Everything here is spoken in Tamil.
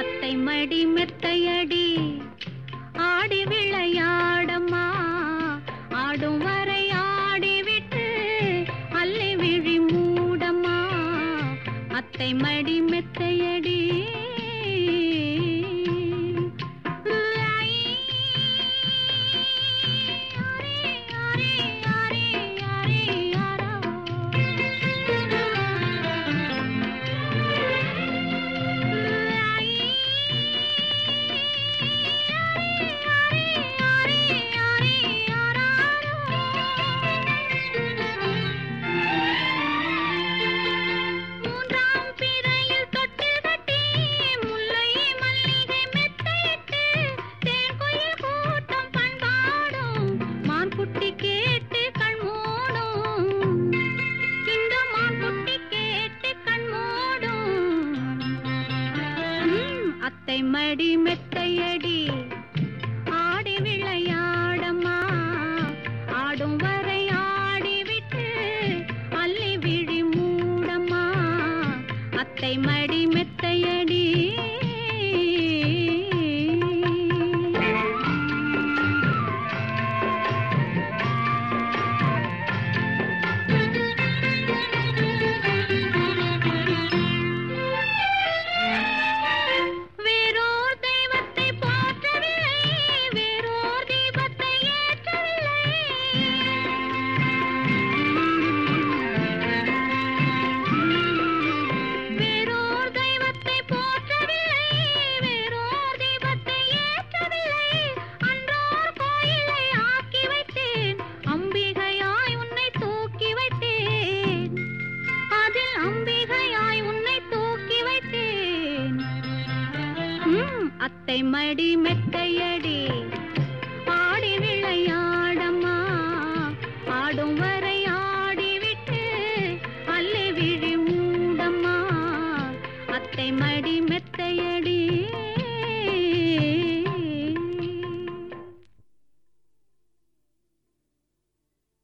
அத்தை மெத்தையடி ஆடி விளையாடம்மா. ஆடும் வரை ஆடிவிட்டு அள்ளி விழி மூடம்மா. அத்தை மடி மெத்தையடி மெத்தை மடி மெத்தையடி ஆடி விளையாடமா ஆடும் வரை ஆடிவிட்டு அள்ளி விழி மூடமா அத்தை மடி மெத்தையடி மடி மெத்தையடி